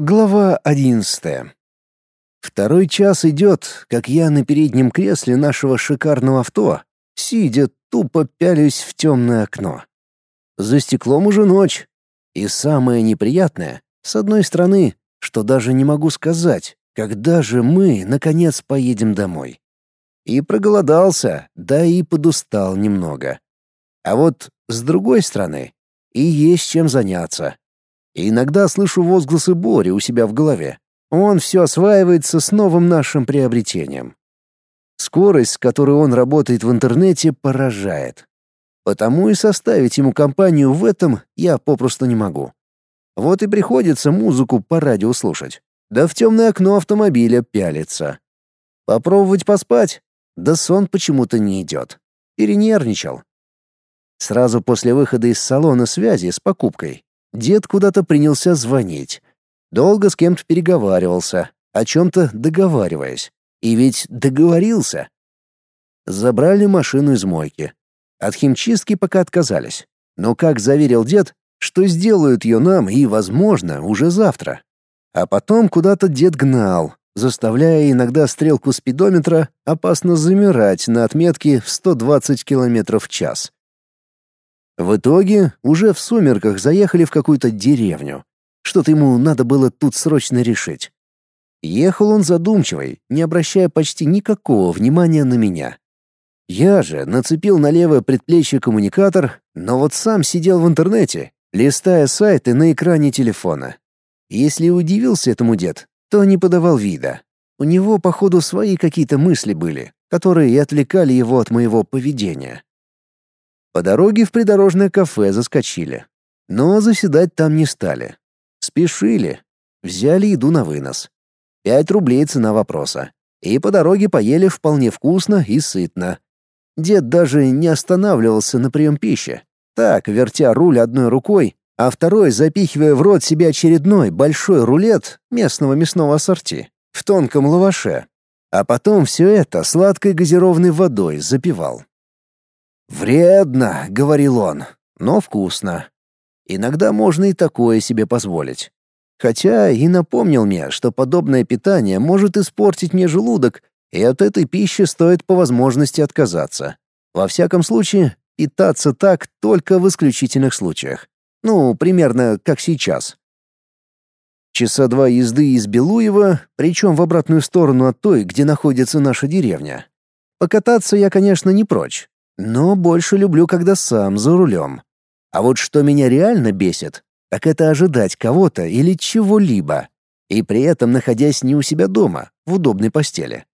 Глава одиннадцатая. Второй час идет, как я на переднем кресле нашего шикарного авто, сидя, тупо пялюсь в темное окно. За стеклом уже ночь. И самое неприятное, с одной стороны, что даже не могу сказать, когда же мы, наконец, поедем домой. И проголодался, да и подустал немного. А вот с другой стороны, и есть чем заняться. И иногда слышу возгласы Бори у себя в голове. Он все осваивается с новым нашим приобретением. Скорость, с которой он работает в интернете, поражает. Потому и составить ему компанию в этом я попросту не могу. Вот и приходится музыку по радио слушать. Да в темное окно автомобиля пялиться. Попробовать поспать? Да сон почему-то не идет. Перенервничал. Сразу после выхода из салона связи с покупкой дед куда-то принялся звонить. Долго с кем-то переговаривался, о чем-то договариваясь. И ведь договорился. Забрали машину из мойки. От химчистки пока отказались. Но, как заверил дед, что сделают ее нам и, возможно, уже завтра. А потом куда-то дед гнал, заставляя иногда стрелку спидометра опасно замирать на отметке в 120 км в час. В итоге уже в сумерках заехали в какую-то деревню. Что-то ему надо было тут срочно решить. Ехал он задумчивый, не обращая почти никакого внимания на меня. Я же нацепил на левое предплечье коммуникатор, но вот сам сидел в интернете, листая сайты на экране телефона. Если удивился этому дед, то не подавал вида. У него, походу, свои какие-то мысли были, которые и отвлекали его от моего поведения. По дороге в придорожное кафе заскочили. Но заседать там не стали. Спешили. Взяли еду на вынос. Пять рублей цена вопроса. И по дороге поели вполне вкусно и сытно. Дед даже не останавливался на прием пищи. Так, вертя руль одной рукой, а второй запихивая в рот себе очередной большой рулет местного мясного ассорти в тонком лаваше. А потом все это сладкой газированной водой запивал. «Вредно», — говорил он, — «но вкусно. Иногда можно и такое себе позволить. Хотя и напомнил мне, что подобное питание может испортить мне желудок, и от этой пищи стоит по возможности отказаться. Во всяком случае, питаться так только в исключительных случаях. Ну, примерно как сейчас. Часа два езды из Белуева, причем в обратную сторону от той, где находится наша деревня. Покататься я, конечно, не прочь, но больше люблю, когда сам за рулем. А вот что меня реально бесит, так это ожидать кого-то или чего-либо, и при этом находясь не у себя дома, в удобной постели.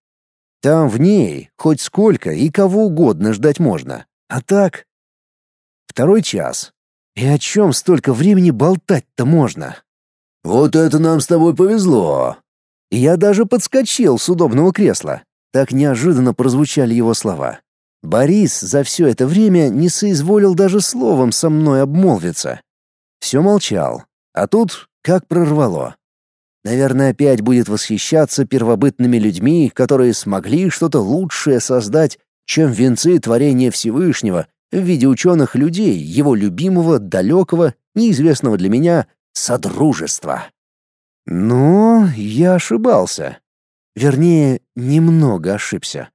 Там в ней хоть сколько и кого угодно ждать можно. А так... Второй час. И о чем столько времени болтать-то можно? «Вот это нам с тобой повезло!» Я даже подскочил с удобного кресла. Так неожиданно прозвучали его слова. Борис за все это время не соизволил даже словом со мной обмолвиться. Все молчал. А тут как прорвало. Наверное, опять будет восхищаться первобытными людьми, которые смогли что-то лучшее создать, чем венцы творения Всевышнего в виде ученых людей, его любимого, далекого, неизвестного для меня Содружества. Но я ошибался. Вернее, немного ошибся.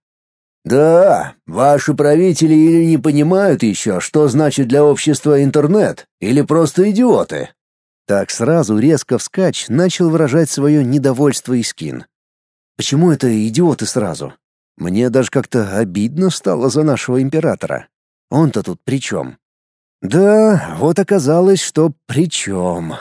Да, ваши правители или не понимают еще, что значит для общества интернет, или просто идиоты. Так сразу резко вскач начал выражать свое недовольство Искин. Почему это идиоты сразу? Мне даже как-то обидно стало за нашего императора. Он-то тут при чем? Да, вот оказалось, что при чем.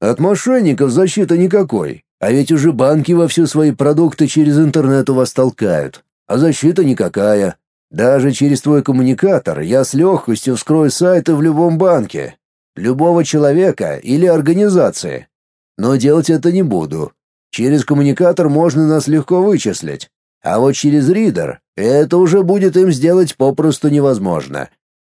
От мошенников защиты никакой, а ведь уже банки во все свои продукты через интернет у вас толкают а защита никакая. Даже через твой коммуникатор я с легкостью вскрою сайты в любом банке, любого человека или организации. Но делать это не буду. Через коммуникатор можно нас легко вычислить, а вот через ридер это уже будет им сделать попросту невозможно.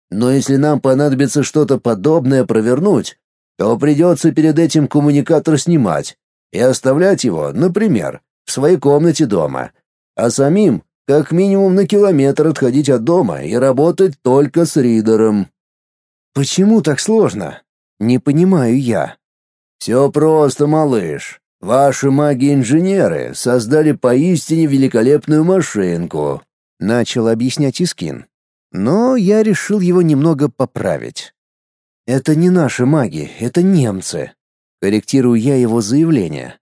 Но если нам понадобится что-то подобное провернуть, то придется перед этим коммуникатор снимать и оставлять его, например, в своей комнате дома, а самим как минимум на километр отходить от дома и работать только с ридером. Почему так сложно? Не понимаю я. Все просто, малыш. Ваши маги-инженеры создали поистине великолепную машинку, начал объяснять Искин. Но я решил его немного поправить. Это не наши маги, это немцы. Корректирую я его заявление.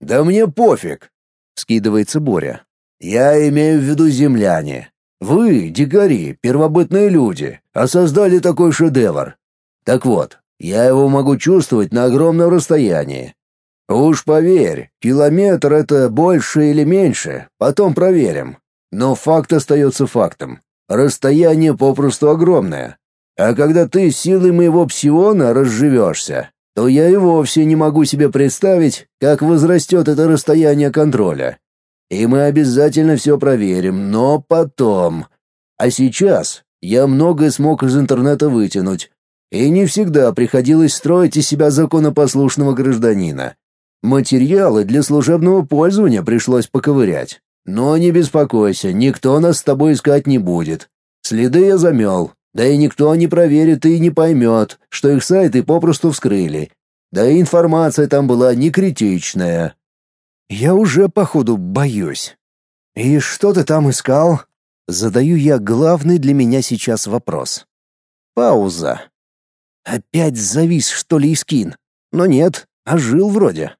Да мне пофиг, скидывается Боря. Я имею в виду земляне. Вы, дикари, первобытные люди, а создали такой шедевр. Так вот, я его могу чувствовать на огромном расстоянии. Уж поверь, километр — это больше или меньше, потом проверим. Но факт остается фактом. Расстояние попросту огромное. А когда ты силой моего псиона разживешься, то я и вовсе не могу себе представить, как возрастет это расстояние контроля. И мы обязательно все проверим, но потом. А сейчас я многое смог из интернета вытянуть, и не всегда приходилось строить из себя законопослушного гражданина. Материалы для служебного пользования пришлось поковырять. Но не беспокойся, никто нас с тобой искать не будет. Следы я замел, да и никто не проверит и не поймет, что их сайты попросту вскрыли. Да и информация там была не критичная. Я уже, походу, боюсь. И что ты там искал? Задаю я главный для меня сейчас вопрос. Пауза. Опять завис, что ли, Искин? Но нет, ожил вроде.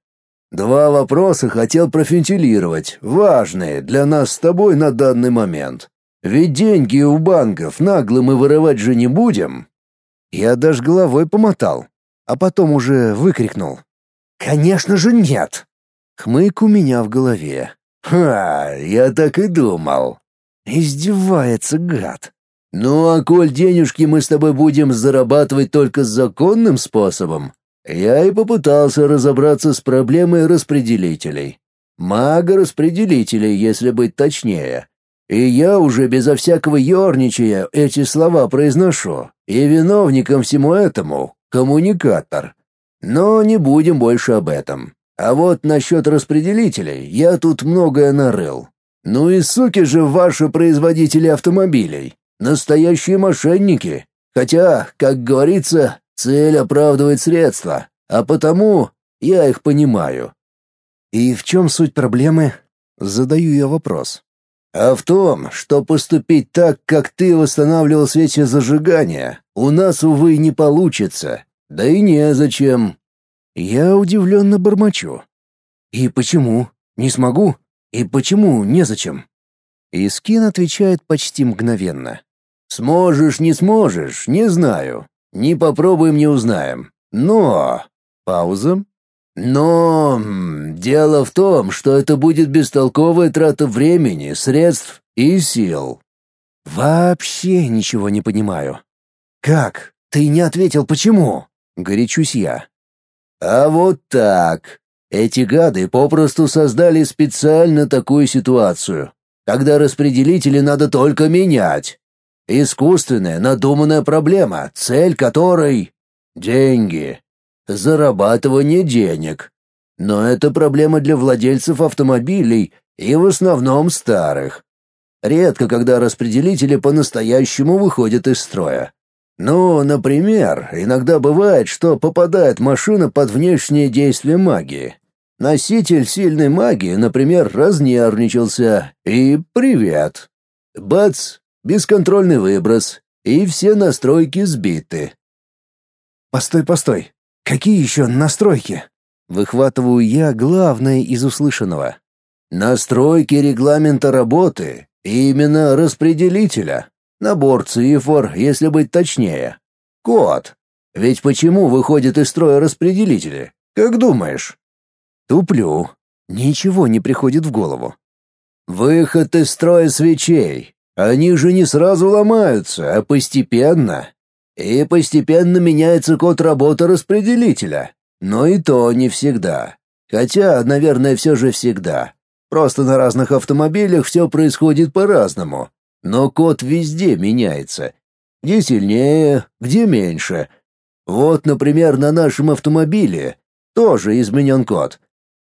Два вопроса хотел профентилировать, важные для нас с тобой на данный момент. Ведь деньги у банков нагло мы вырывать же не будем. Я даже головой помотал, а потом уже выкрикнул. Конечно же нет. Хмык у меня в голове. «Ха, я так и думал». Издевается гад. «Ну а коль денежки мы с тобой будем зарабатывать только законным способом, я и попытался разобраться с проблемой распределителей. Мага-распределителей, если быть точнее. И я уже безо всякого ерничая эти слова произношу, и виновником всему этому — коммуникатор. Но не будем больше об этом. А вот насчет распределителей я тут многое нарыл. Ну и суки же ваши производители автомобилей. Настоящие мошенники. Хотя, как говорится, цель оправдывает средства, а потому я их понимаю. И в чем суть проблемы? Задаю я вопрос. А в том, что поступить так, как ты восстанавливал свечи зажигания, у нас, увы, не получится. Да и незачем. Я удивленно бормочу. «И почему? Не смогу? И почему незачем?» Искин отвечает почти мгновенно. «Сможешь, не сможешь, не знаю. Не попробуем, не узнаем. Но...» Пауза. «Но... дело в том, что это будет бестолковая трата времени, средств и сил». «Вообще ничего не понимаю». «Как? Ты не ответил, почему?» — горячусь я. А вот так. Эти гады попросту создали специально такую ситуацию, когда распределители надо только менять. Искусственная, надуманная проблема, цель которой — деньги. Зарабатывание денег. Но это проблема для владельцев автомобилей и в основном старых. Редко, когда распределители по-настоящему выходят из строя. Ну, например, иногда бывает, что попадает машина под внешнее действие магии. Носитель сильной магии, например, разнервничался, и привет. Бац, бесконтрольный выброс, и все настройки сбиты. Постой, постой. Какие еще настройки? Выхватываю я главное из услышанного. Настройки регламента работы, именно распределителя. Набор цифр, если быть точнее. Код. Ведь почему выходят из строя распределители? Как думаешь? Туплю. Ничего не приходит в голову. Выход из строя свечей. Они же не сразу ломаются, а постепенно. И постепенно меняется код работы распределителя. Но и то не всегда. Хотя, наверное, все же всегда. Просто на разных автомобилях все происходит по-разному. Но код везде меняется. Где сильнее, где меньше. Вот, например, на нашем автомобиле тоже изменен код.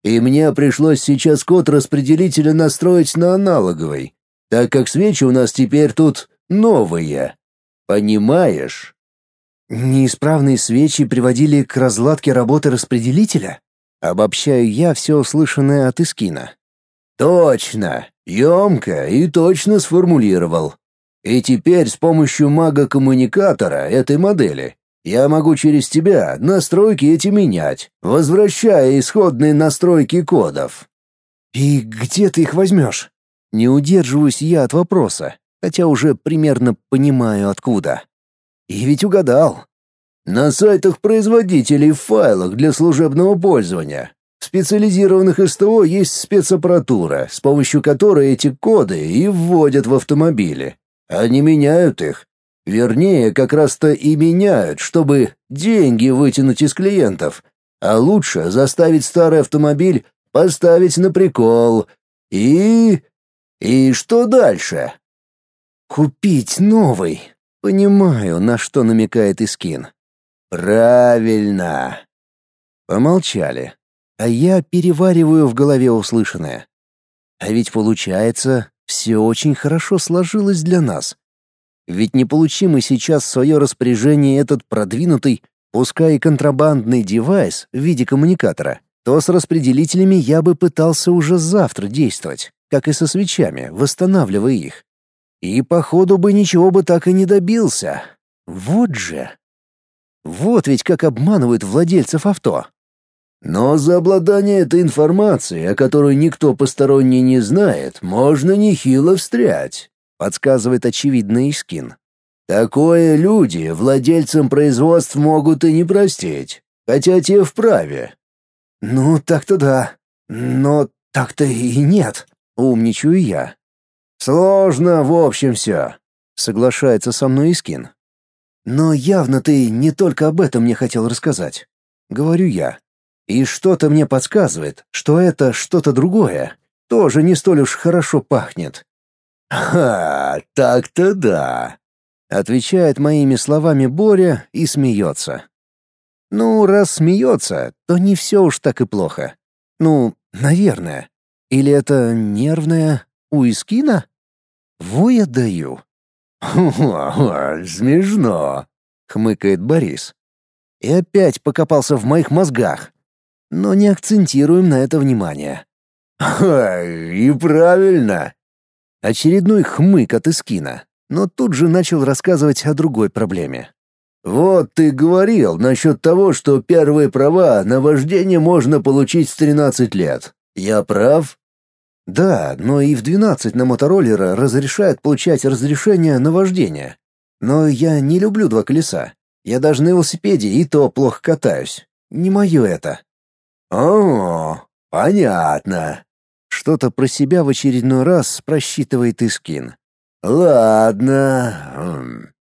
И мне пришлось сейчас код распределителя настроить на аналоговый, так как свечи у нас теперь тут новые. Понимаешь? Неисправные свечи приводили к разладке работы распределителя? Обобщаю я все услышанное от Искина. Точно, емко и точно сформулировал. И теперь с помощью мага-коммуникатора этой модели я могу через тебя настройки эти менять, возвращая исходные настройки кодов. И где ты их возьмешь? Не удерживаюсь я от вопроса, хотя уже примерно понимаю откуда. И ведь угадал. На сайтах производителей в файлах для служебного пользования. В специализированных СТО есть спецаппаратура, с помощью которой эти коды и вводят в автомобили. Они меняют их. Вернее, как раз-то и меняют, чтобы деньги вытянуть из клиентов. А лучше заставить старый автомобиль поставить на прикол. И... И что дальше? Купить новый. Понимаю, на что намекает Искин. Правильно. Помолчали, а я перевариваю в голове услышанное. А ведь получается, все очень хорошо сложилось для нас. Ведь не получим мы сейчас в свое распоряжение этот продвинутый, пускай и контрабандный девайс в виде коммуникатора, то с распределителями я бы пытался уже завтра действовать, как и со свечами, восстанавливая их. И, походу, бы ничего бы так и не добился. Вот же. Вот ведь как обманывают владельцев авто. Но за обладание этой информацией, о которой никто посторонний не знает, можно нехило встрять, подсказывает очевидный Искин. Такое люди владельцам производств могут и не простить, хотя те вправе. Ну, так-то да. Но так-то и нет, умничаю я. Сложно, в общем, все. Соглашается со мной Искин. Но явно ты не только об этом мне хотел рассказать. Говорю я. И что-то мне подсказывает, что это что-то другое. Тоже не столь уж хорошо пахнет. «Ха, так-то да», — отвечает моими словами Боря и смеется. Ну, раз смеется, то не все уж так и плохо. Ну, наверное. Или это нервное у Искина? Во я даю. «Смешно», — хмыкает Борис. И опять покопался в моих мозгах. Но не акцентируем на это внимание. «И правильно». Очередной хмык от Искина, но тут же начал рассказывать о другой проблеме. «Вот ты говорил насчет того, что первые права на вождение можно получить с 13 лет. Я прав?» Да, но и в 12 на мотороллера разрешают получать разрешение на вождение. Но я не люблю два колеса. Я даже на велосипеде и то плохо катаюсь. Не мое это. О, понятно. Что-то про себя в очередной раз просчитывает Искин. Ладно.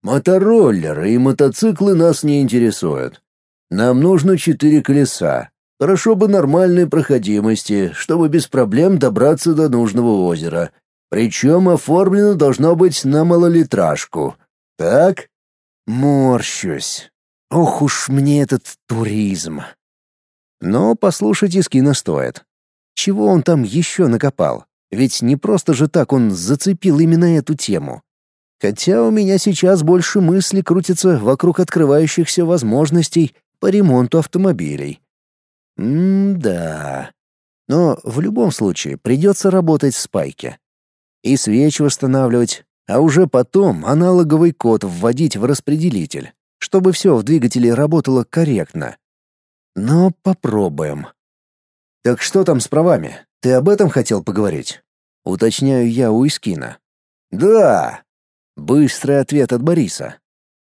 Мотороллеры и мотоциклы нас не интересуют. Нам нужно четыре колеса, Хорошо бы нормальной проходимости, чтобы без проблем добраться до нужного озера. Причем оформлено должно быть на малолитражку. Так? Морщусь. Ох уж мне этот туризм. Но послушать Искина стоит. Чего он там еще накопал? Ведь не просто же так он зацепил именно эту тему. Хотя у меня сейчас больше мысли крутятся вокруг открывающихся возможностей по ремонту автомобилей. М-да. Но в любом случае придется работать в спайке. И свечи восстанавливать, а уже потом аналоговый код вводить в распределитель, чтобы все в двигателе работало корректно. Но попробуем. Так что там с правами? Ты об этом хотел поговорить? Уточняю я у Искина. Да. Быстрый ответ от Бориса.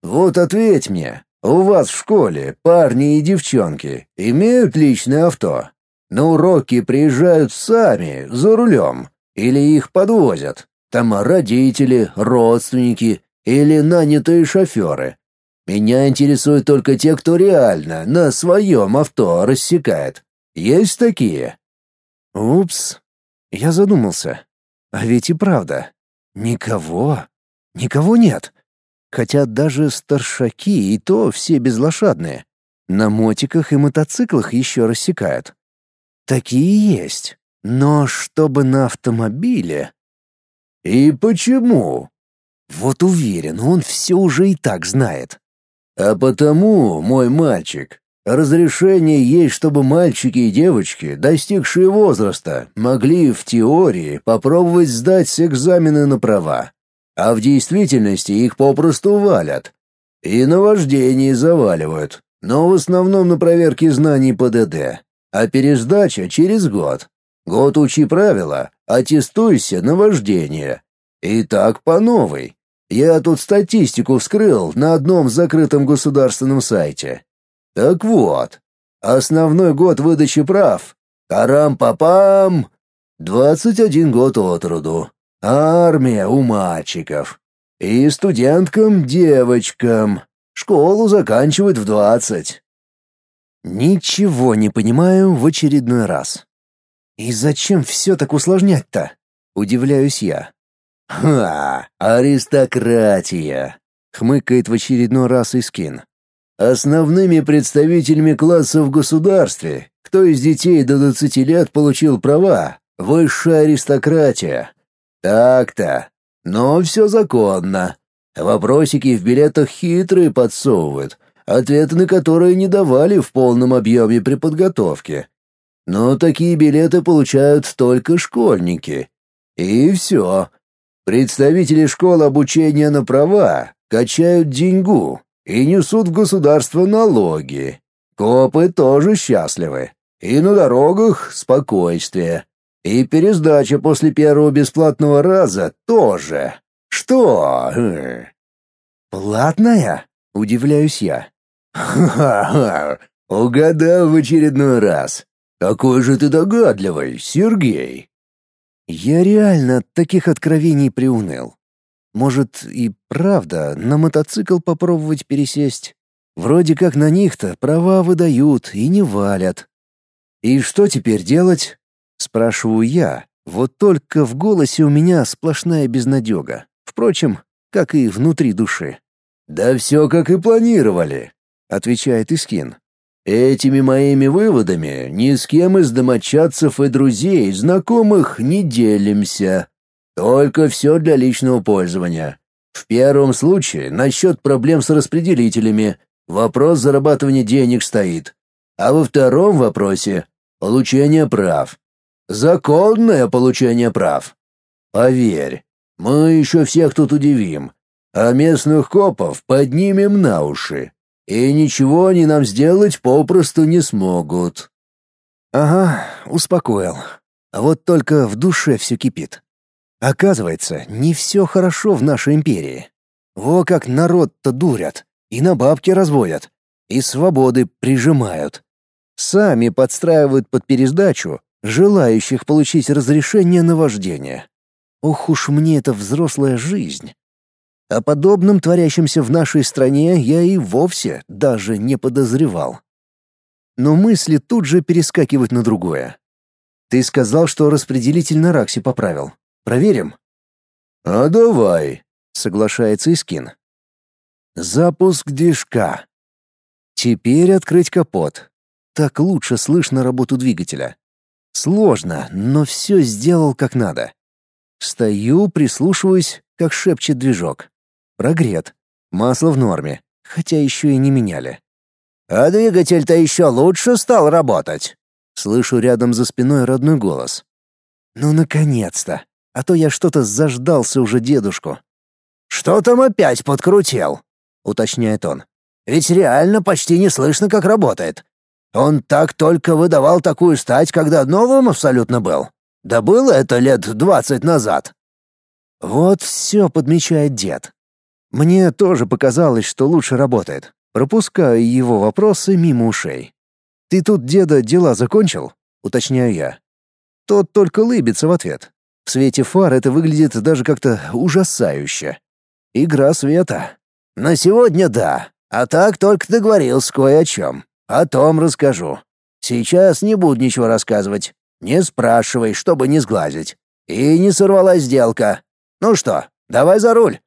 Вот ответь мне, у вас в школе парни и девчонки имеют личное авто? На уроки приезжают сами, за рулем, или их подвозят? Там родители, родственники или нанятые шоферы. Меня интересуют только те, кто реально на своем авто рассекает. Есть такие?» «Упс, я задумался. А ведь и правда. Никого. Никого нет. Хотя даже старшаки и то все безлошадные. На мотиках и мотоциклах еще рассекают. Такие есть. Но чтобы на автомобиле... И почему? Вот уверен, он все уже и так знает. А потому, мой мальчик, разрешение есть, чтобы мальчики и девочки, достигшие возраста, могли в теории попробовать сдать экзамены на права. А в действительности их попросту валят. И на вождении заваливают, но в основном на проверке знаний ПДД. А пересдача через год. Год учи правила, аттестуйся на вождение. И так по новой. Я тут статистику вскрыл на одном закрытом государственном сайте. Так вот, основной год выдачи прав. Тарам-папам! 21 год от роду. Армия у мальчиков. И студенткам, девочкам. Школу заканчивают в 20. Ничего не понимаю в очередной раз. И зачем все так усложнять-то? Удивляюсь я. «Ха! Аристократия!» — хмыкает в очередной раз Искин. «Основными представителями класса в государстве, кто из детей до 20 лет получил права, высшая аристократия. Так-то. Но все законно. Вопросики в билетах хитрые подсовывают, ответы на которые не давали в полном объеме при подготовке. Но такие билеты получают только школьники. И все. Представители школ обучения на права качают деньгу и несут в государство налоги. Копы тоже счастливы. И на дорогах спокойствие. И пересдача после первого бесплатного раза тоже. Что? Платная? Удивляюсь я. Ха-ха, угадал в очередной раз. Какой же ты догадливый, Сергей. Я реально от таких откровений приуныл. Может, и правда на мотоцикл попробовать пересесть? Вроде как на них-то права выдают и не валят. И что теперь делать? Спрашиваю я. Вот только в голосе у меня сплошная безнадега. Впрочем, как и внутри души. «Да все как и планировали», — отвечает Искин. Этими моими выводами ни с кем из домочадцев и друзей, знакомых не делимся. Только все для личного пользования. В первом случае насчет проблем с распределителями вопрос зарабатывания денег стоит. А во втором вопросе — получение прав. Законное получение прав. Поверь, мы еще всех тут удивим, а местных копов поднимем на уши и ничего они нам сделать попросту не смогут. Ага, успокоил. А вот только в душе все кипит. Оказывается, не все хорошо в нашей империи. Во как народ-то дурят, и на бабки разводят, и свободы прижимают. Сами подстраивают под пересдачу желающих получить разрешение на вождение. Ох уж мне эта взрослая жизнь. О подобном творящемся в нашей стране я и вовсе даже не подозревал. Но мысли тут же перескакивают на другое. Ты сказал, что распределитель на Раксе поправил. Проверим? А давай, соглашается Искин. Запуск движка. Теперь открыть капот. Так лучше слышно работу двигателя. Сложно, но все сделал как надо. Стою, прислушиваюсь, как шепчет движок. Прогрет. Масло в норме, хотя еще и не меняли. «А двигатель-то еще лучше стал работать!» Слышу рядом за спиной родной голос. «Ну, наконец-то! А то я что-то заждался уже дедушку». «Что там опять подкрутил?» — уточняет он. «Ведь реально почти не слышно, как работает. Он так только выдавал такую стать, когда новым абсолютно был. Да было это лет двадцать назад». Вот все подмечает дед. Мне тоже показалось, что лучше работает. Пропускаю его вопросы мимо ушей. «Ты тут, деда, дела закончил?» — уточняю я. Тот только лыбится в ответ. В свете фар это выглядит даже как-то ужасающе. Игра света. «На сегодня да, а так только договорился кое о чем. О том расскажу. Сейчас не буду ничего рассказывать. Не спрашивай, чтобы не сглазить. И не сорвалась сделка. Ну что, давай за руль».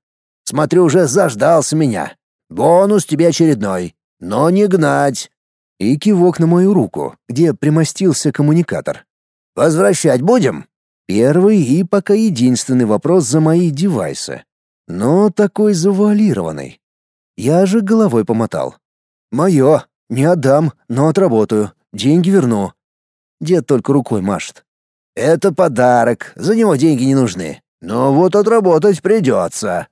Смотрю, уже заждался меня. Бонус тебе очередной. Но не гнать. И кивок на мою руку, где примостился коммуникатор. Возвращать будем? Первый и пока единственный вопрос за мои девайсы. Но такой завуалированный. Я же головой помотал. «Мое. Не отдам, но отработаю. Деньги верну». Дед только рукой машет. «Это подарок, за него деньги не нужны. Но вот отработать придется».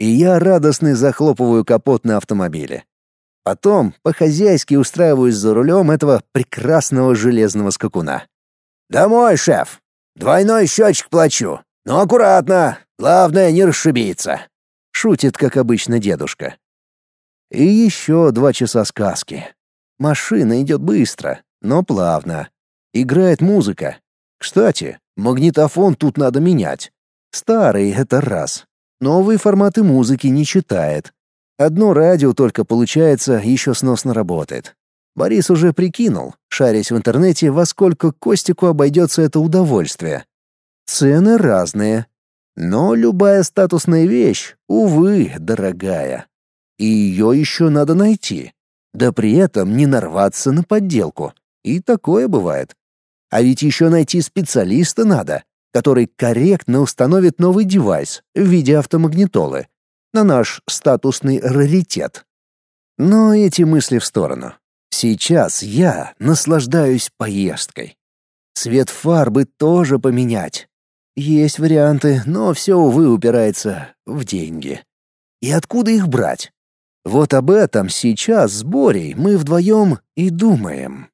И я радостный захлопываю капот на автомобиле. Потом по-хозяйски устраиваюсь за рулем этого прекрасного железного скакуна. «Домой, шеф! Двойной счетчик плачу. Но аккуратно, главное не расшибиться!» Шутит, как обычно, дедушка. И еще два часа сказки. Машина идет быстро, но плавно. Играет музыка. Кстати, магнитофон тут надо менять. Старый — это раз. Новые форматы музыки не читает. Одно радио только, получается, еще сносно работает. Борис уже прикинул, шарясь в интернете, во сколько Костику обойдется это удовольствие. Цены разные. Но любая статусная вещь, увы, дорогая. И ее еще надо найти. Да при этом не нарваться на подделку. И такое бывает. А ведь еще найти специалиста надо, который корректно установит новый девайс в виде автомагнитолы на наш статусный раритет. Но эти мысли в сторону. Сейчас я наслаждаюсь поездкой. Цвет фарбы тоже поменять. Есть варианты, но все, увы, упирается в деньги. И откуда их брать? Вот об этом сейчас с Борей мы вдвоем и думаем.